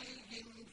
عليهم